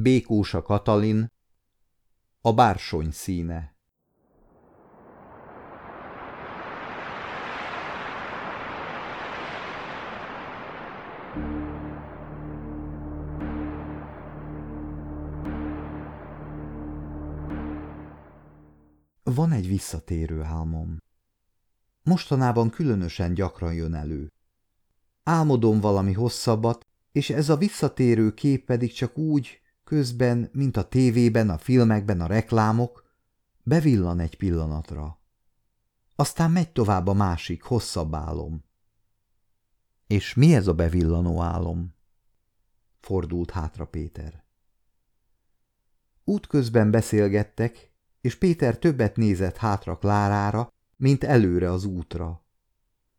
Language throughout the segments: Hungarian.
Békósa Katalin, a bársony színe. Van egy visszatérő álmom. Mostanában különösen gyakran jön elő. Álmodom valami hosszabbat, és ez a visszatérő kép pedig csak úgy, közben, mint a tévében, a filmekben, a reklámok, bevillan egy pillanatra. Aztán megy tovább a másik, hosszabb álom. És mi ez a bevillanó álom? Fordult hátra Péter. Útközben beszélgettek, és Péter többet nézett hátra Klárára, mint előre az útra.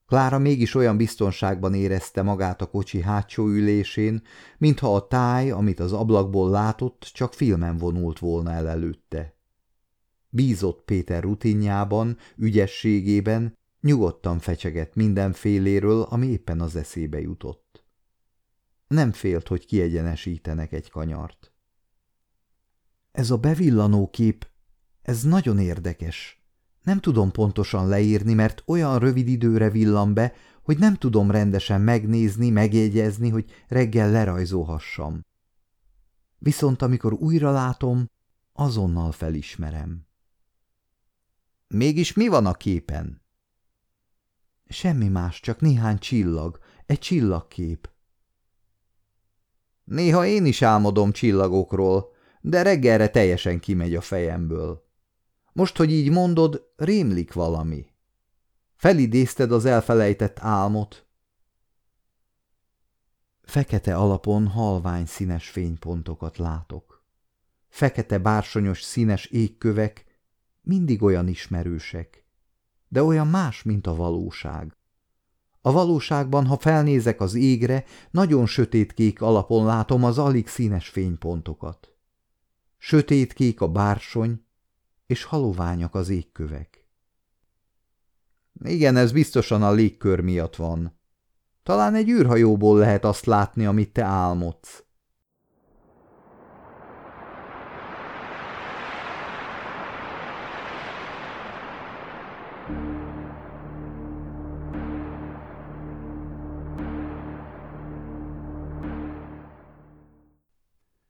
Klára mégis olyan biztonságban érezte magát a kocsi hátsó ülésén, mintha a táj, amit az ablakból látott, csak filmen vonult volna el előtte. Bízott Péter rutinjában, ügyességében, nyugodtan fecsegett mindenféléről, ami éppen az eszébe jutott. Nem félt, hogy kiegyenesítenek egy kanyart. Ez a bevillanó kép, ez nagyon érdekes, nem tudom pontosan leírni, mert olyan rövid időre villan be, hogy nem tudom rendesen megnézni, megjegyezni, hogy reggel lerajzolhassam. Viszont amikor újra látom, azonnal felismerem. Mégis mi van a képen? Semmi más, csak néhány csillag, egy csillagkép. Néha én is álmodom csillagokról, de reggelre teljesen kimegy a fejemből. Most, hogy így mondod, rémlik valami. Felidézted az elfelejtett álmot. Fekete alapon halvány színes fénypontokat látok. Fekete bársonyos színes égkövek, mindig olyan ismerősek, de olyan más, mint a valóság. A valóságban, ha felnézek az égre, nagyon sötétkék alapon látom az alig színes fénypontokat. Sötétkék a bársony, és haloványak az égkövek. Igen, ez biztosan a légkör miatt van. Talán egy űrhajóból lehet azt látni, amit te álmodsz.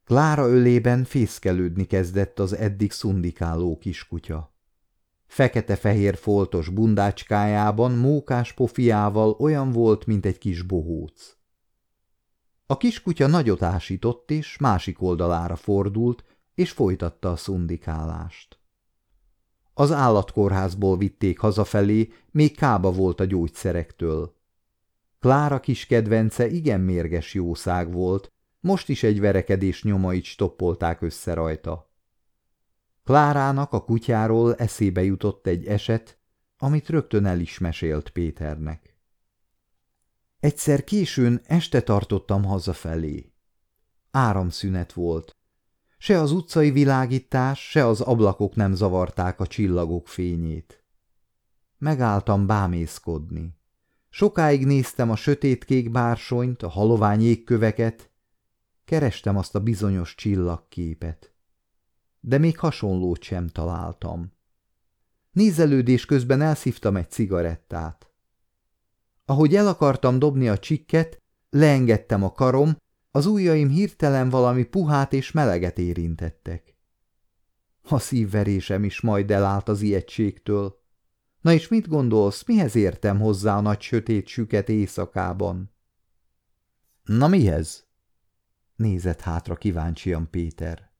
Klára ölében fészkelődni kezdett az eddig szundikáló kiskutya. Fekete-fehér foltos bundácskájában mókás pofiával olyan volt, mint egy kis bohóc. A kiskutya nagyot ásított, és másik oldalára fordult, és folytatta a szundikálást. Az állatkórházból vitték hazafelé, még kába volt a gyógyszerektől. Klára kis kedvence igen mérges jószág volt, most is egy verekedés nyomait stoppolták össze rajta. Klárának a kutyáról eszébe jutott egy eset, amit rögtön el is mesélt Péternek. Egyszer későn este tartottam hazafelé. Áramszünet volt. Se az utcai világítás, se az ablakok nem zavarták a csillagok fényét. Megálltam bámészkodni. Sokáig néztem a sötétkék bársonyt, a halovány égköveket, Kerestem azt a bizonyos csillagképet. De még hasonlót sem találtam. Nézelődés közben elszívtam egy cigarettát. Ahogy el akartam dobni a csikket, leengedtem a karom, az ujjaim hirtelen valami puhát és meleget érintettek. A szívverésem is majd elállt az ijegységtől. Na és mit gondolsz, mihez értem hozzá a nagy sötét süket éjszakában? Na mihez? Nézett hátra kíváncsian Péter.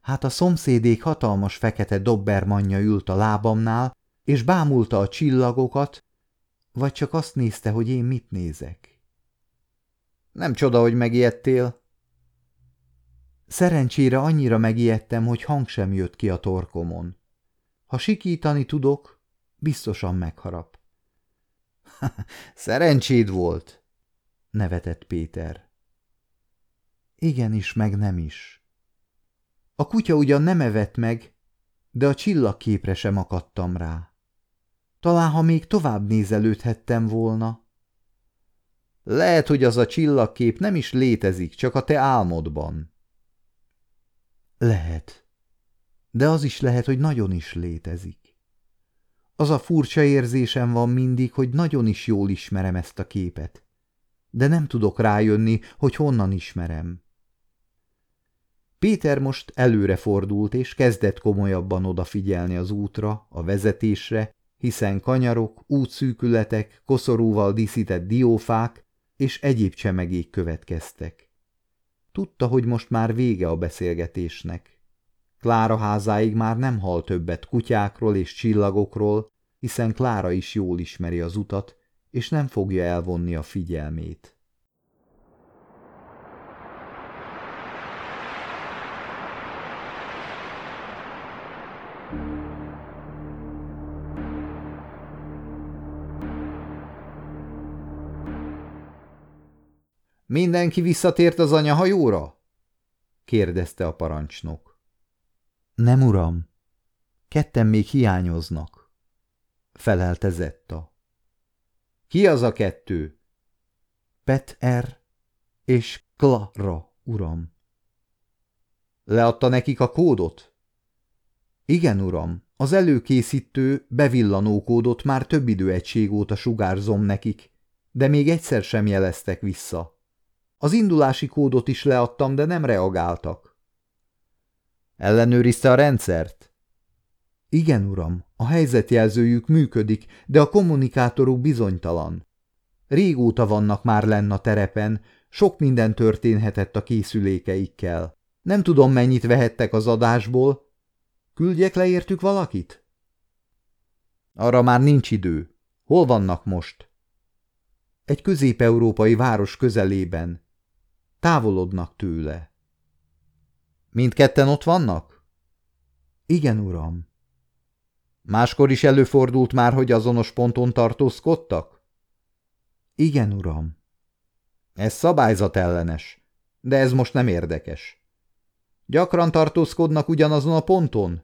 Hát a szomszédék hatalmas fekete dobbermanja ült a lábamnál, és bámulta a csillagokat, vagy csak azt nézte, hogy én mit nézek. Nem csoda, hogy megijedtél. Szerencsére annyira megijedtem, hogy hang sem jött ki a torkomon. Ha sikítani tudok, biztosan megharap. Szerencséd volt, nevetett Péter. Igenis, meg nem is. A kutya ugyan nem evett meg, de a csillagképre sem akadtam rá. Talán, ha még tovább nézelődhettem volna. Lehet, hogy az a csillagkép nem is létezik, csak a te álmodban. Lehet. De az is lehet, hogy nagyon is létezik. Az a furcsa érzésem van mindig, hogy nagyon is jól ismerem ezt a képet. De nem tudok rájönni, hogy honnan ismerem. Péter most előre fordult, és kezdett komolyabban odafigyelni az útra, a vezetésre, hiszen kanyarok, útszűkületek, koszorúval díszített diófák és egyéb csemegék következtek. Tudta, hogy most már vége a beszélgetésnek. Klára házáig már nem hal többet kutyákról és csillagokról, hiszen Klára is jól ismeri az utat, és nem fogja elvonni a figyelmét. Mindenki visszatért az anyahajóra? kérdezte a parancsnok. Nem, uram. Ketten még hiányoznak, felelte Zetta. Ki az a kettő? Pet-er és Klara, uram. Leadta nekik a kódot? Igen, uram, az előkészítő bevillanó kódot már több időegység óta sugárzom nekik, de még egyszer sem jeleztek vissza. Az indulási kódot is leadtam, de nem reagáltak. Ellenőrizte a rendszert? Igen, uram, a helyzetjelzőjük működik, de a kommunikátoruk bizonytalan. Régóta vannak már lenn a terepen, sok minden történhetett a készülékeikkel. Nem tudom, mennyit vehettek az adásból. Küldjek le értük valakit? Arra már nincs idő. Hol vannak most? Egy közép-európai város közelében. Távolodnak tőle. Mindketten ott vannak? Igen, uram. Máskor is előfordult már, hogy azonos ponton tartózkodtak? Igen, uram. Ez szabályzat ellenes, de ez most nem érdekes. Gyakran tartózkodnak ugyanazon a ponton?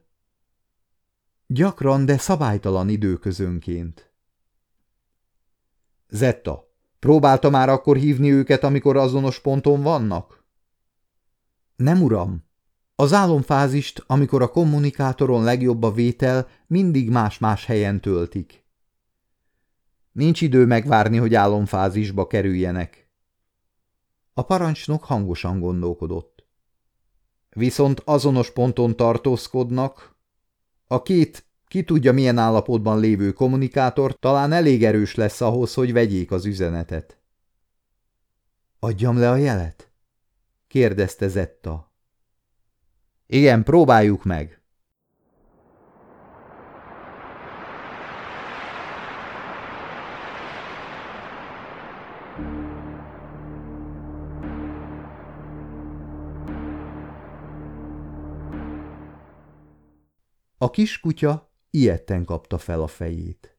Gyakran, de szabálytalan időközönként. Zetta, Próbálta már akkor hívni őket, amikor azonos ponton vannak? Nem, uram. Az álomfázist, amikor a kommunikátoron legjobb a vétel, mindig más-más helyen töltik. Nincs idő megvárni, hogy álomfázisba kerüljenek. A parancsnok hangosan gondolkodott. Viszont azonos ponton tartózkodnak. A két ki tudja, milyen állapotban lévő kommunikátor talán elég erős lesz ahhoz, hogy vegyék az üzenetet. Adjam le a jelet? kérdezte Zetta. Igen, próbáljuk meg. A kiskutya Ilyetten kapta fel a fejét.